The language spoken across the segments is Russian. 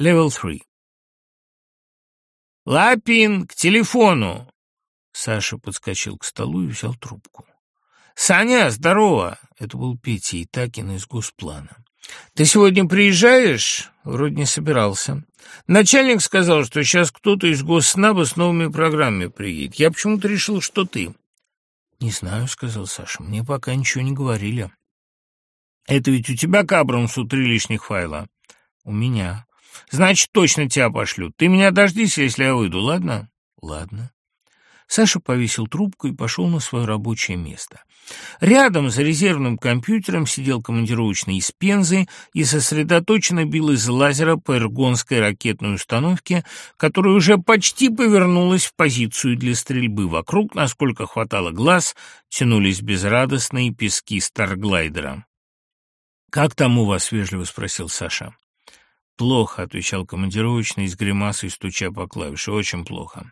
Level 3. «Лапин, к телефону!» Саша подскочил к столу и взял трубку. «Саня, здорово!» Это был Петя Итакин из Госплана. «Ты сегодня приезжаешь?» Вроде не собирался. Начальник сказал, что сейчас кто-то из Госснаба с новыми программами приедет. Я почему-то решил, что ты. «Не знаю», — сказал Саша. «Мне пока ничего не говорили». «Это ведь у тебя к Абрамсу три лишних файла?» «У меня». «Значит, точно тебя пошлют. Ты меня дождись, если я выйду, ладно?» «Ладно». Саша повесил трубку и пошел на свое рабочее место. Рядом за резервным компьютером сидел командировочный из Пензы и сосредоточенно бил из лазера по эргонской ракетной установке, которая уже почти повернулась в позицию для стрельбы. Вокруг, насколько хватало глаз, тянулись безрадостные пески старглайдера. «Как там у вас?» — вежливо спросил Саша. «Плохо», — отвечал командировочный с гримасой, стуча по клавише. «Очень плохо.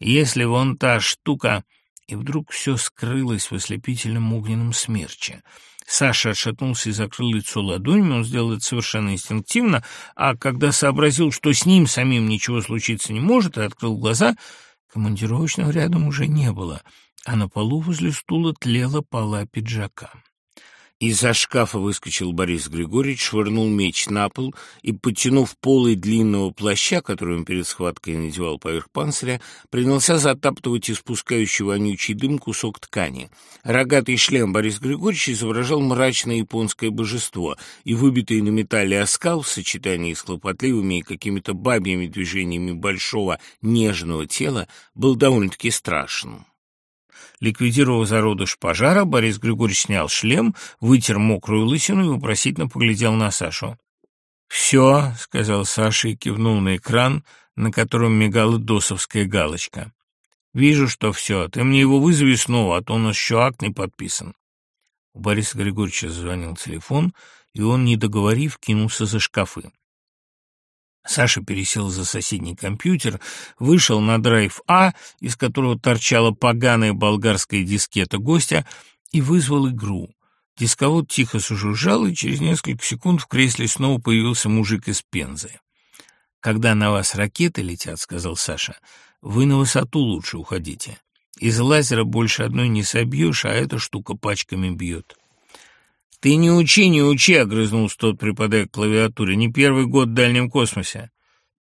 Если вон та штука...» И вдруг все скрылось в ослепительном огненном смерче. Саша отшатнулся и закрыл лицо ладонями, он сделал это совершенно инстинктивно, а когда сообразил, что с ним самим ничего случиться не может, и открыл глаза, командировочного рядом уже не было, а на полу возле стула тлела пола пиджака. Из-за шкафа выскочил Борис Григорьевич, швырнул меч на пол и, подтянув полой длинного плаща, который он перед схваткой надевал поверх панциря, принялся затаптывать испускающий вонючий дым кусок ткани. Рогатый шлем Борис Григорьевич изображал мрачное японское божество, и выбитый на металле оскал в сочетании с хлопотливыми и какими-то бабьими движениями большого нежного тела был довольно-таки страшным. Ликвидировав зародыш пожара, Борис Григорьевич снял шлем, вытер мокрую лысину и вопросительно поглядел на Сашу. «Все», — сказал Саша и кивнул на экран, на котором мигала досовская галочка. «Вижу, что все. Ты мне его вызови снова, а то у нас еще акт не подписан». У Бориса Григорьевича зазвонил телефон, и он, не договорив, кинулся за шкафы. Саша пересел за соседний компьютер, вышел на драйв А, из которого торчала поганая болгарская дискета гостя, и вызвал игру. Дисковод тихо сужужжал, и через несколько секунд в кресле снова появился мужик из Пензы. «Когда на вас ракеты летят, — сказал Саша, — вы на высоту лучше уходите. Из лазера больше одной не собьешь, а эта штука пачками бьет». «Ты не учи, не учи!» — огрызнулся тот, припадая к клавиатуре. «Не первый год в дальнем космосе».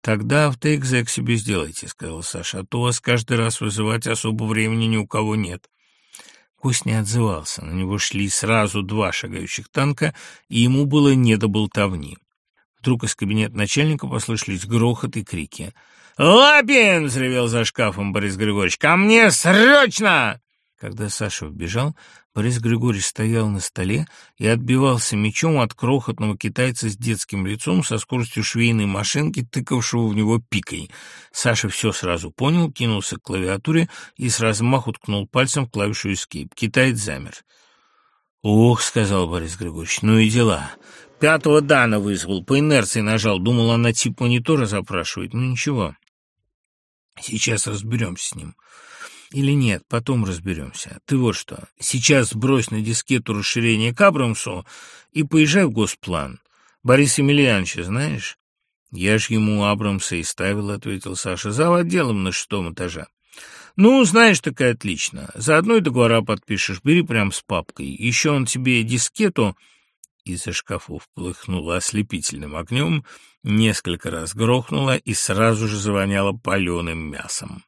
«Тогда автоэкзек себе сделайте», — сказал Саша, «а то вас каждый раз вызывать особо времени ни у кого нет». Кость не отзывался, на него шли сразу два шагающих танка, и ему было не до болтовни. Вдруг из кабинета начальника послышались грохот и крики. «Лапин!» — взревел за шкафом Борис Григорьевич. «Ко мне срочно!» Когда Саша вбежал, Борис Григорьевич стоял на столе и отбивался мечом от крохотного китайца с детским лицом со скоростью швейной машинки, тыкавшего в него пикой. Саша все сразу понял, кинулся к клавиатуре и с размаху ткнул пальцем в клавишу Escape. Китаец замер. «Ох», — сказал Борис Григорьевич, — «ну и дела». Пятого Дана вызвал, по инерции нажал, думал, она тип монитора запрашивает. Ну ничего, сейчас разберемся с ним. Или нет, потом разберемся. Ты вот что, сейчас брось на дискету расширение к Абрамсу и поезжай в госплан. Борис Емельяновича знаешь? Я ж ему Абрамса и ставил, — ответил Саша, — зав. отделом на шестом этаже. Ну, знаешь, такая отлично. Заодно и договора подпишешь, бери прям с папкой. Еще он тебе дискету из-за шкафов полыхнуло ослепительным огнем, несколько раз грохнуло и сразу же завоняло паленым мясом.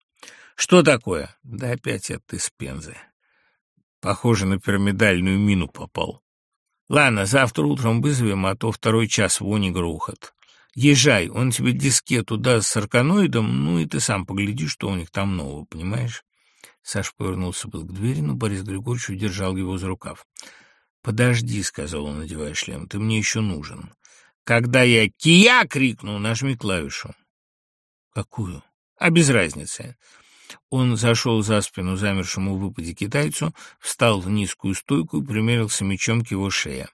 «Что такое?» «Да опять это из Пензы. Похоже, на пирамидальную мину попал. Ладно, завтра утром вызовем, а то второй час вони грохот. Езжай, он тебе дискету даст с арканоидом, ну и ты сам погляди, что у них там нового, понимаешь?» Саш повернулся был к двери, но Борис Григорьевич удержал его за рукав. «Подожди», — сказал он, надевая шлем, — «ты мне еще нужен. Когда я «Кия!» крикну, нажми клавишу». «Какую?» «А без разницы. Он зашел за спину замершему в выпаде китайцу, встал в низкую стойку и примерился мечом к его шее.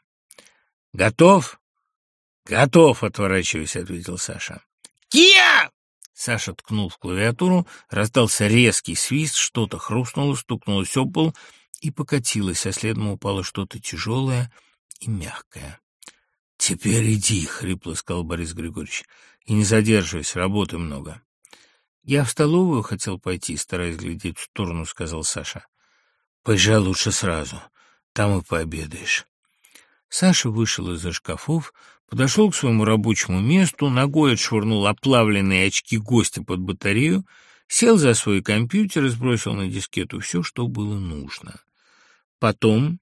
«Готов?» «Готов», — отворачиваясь, ответил Саша. «Кия!» Саша ткнул в клавиатуру, раздался резкий свист, что-то хрустнуло, стукнулось об пол и покатилось, а следом упало что-то тяжелое и мягкое. «Теперь иди», — хрипло сказал Борис Григорьевич, — «и не задерживайся, работы много». «Я в столовую хотел пойти, стараясь глядеть в сторону», — сказал Саша. «Поезжай лучше сразу, там и пообедаешь». Саша вышел из-за шкафов, подошел к своему рабочему месту, ногой отшвырнул оплавленные очки гостя под батарею, сел за свой компьютер и сбросил на дискету все, что было нужно. Потом,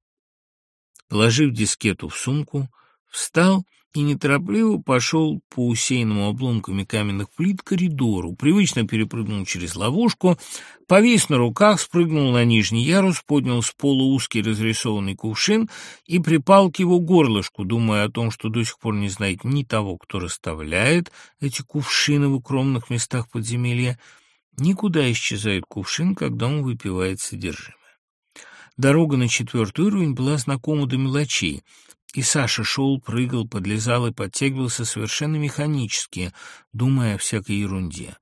положив дискету в сумку, встал и неторопливо пошел по усеянному обломками каменных плит коридору, привычно перепрыгнул через ловушку, повис на руках, спрыгнул на нижний ярус, поднял с пола узкий разрисованный кувшин и припал к его горлышку, думая о том, что до сих пор не знает ни того, кто расставляет эти кувшины в укромных местах подземелья, никуда исчезает кувшин, когда он выпивает содержимое. Дорога на четвертый уровень была знакома до мелочей — и Саша шел, прыгал, подлезал и подтягивался совершенно механически, думая о всякой ерунде.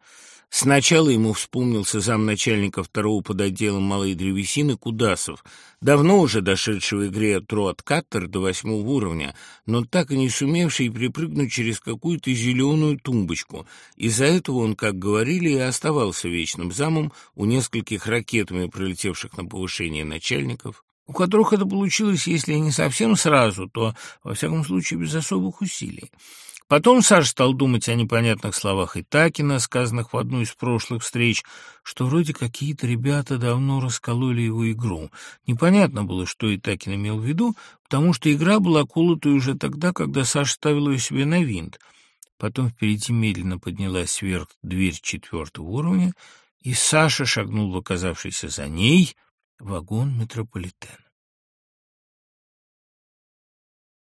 Сначала ему вспомнился замначальника второго подотдела малой древесины Кудасов, давно уже дошедший в игре Троат Каттер до восьмого уровня, но так и не сумевший припрыгнуть через какую-то зеленую тумбочку. Из-за этого он, как говорили, и оставался вечным замом у нескольких ракетами, пролетевших на повышение начальников, у которых это получилось, если не совсем сразу, то, во всяком случае, без особых усилий. Потом Саша стал думать о непонятных словах Итакина, сказанных в одну из прошлых встреч, что вроде какие-то ребята давно раскололи его игру. Непонятно было, что Итакин имел в виду, потому что игра была колотой уже тогда, когда Саша ставил ее себе на винт. Потом впереди медленно поднялась вверх дверь четвертого уровня, и Саша шагнул в оказавшийся за ней — вагон метрополитена.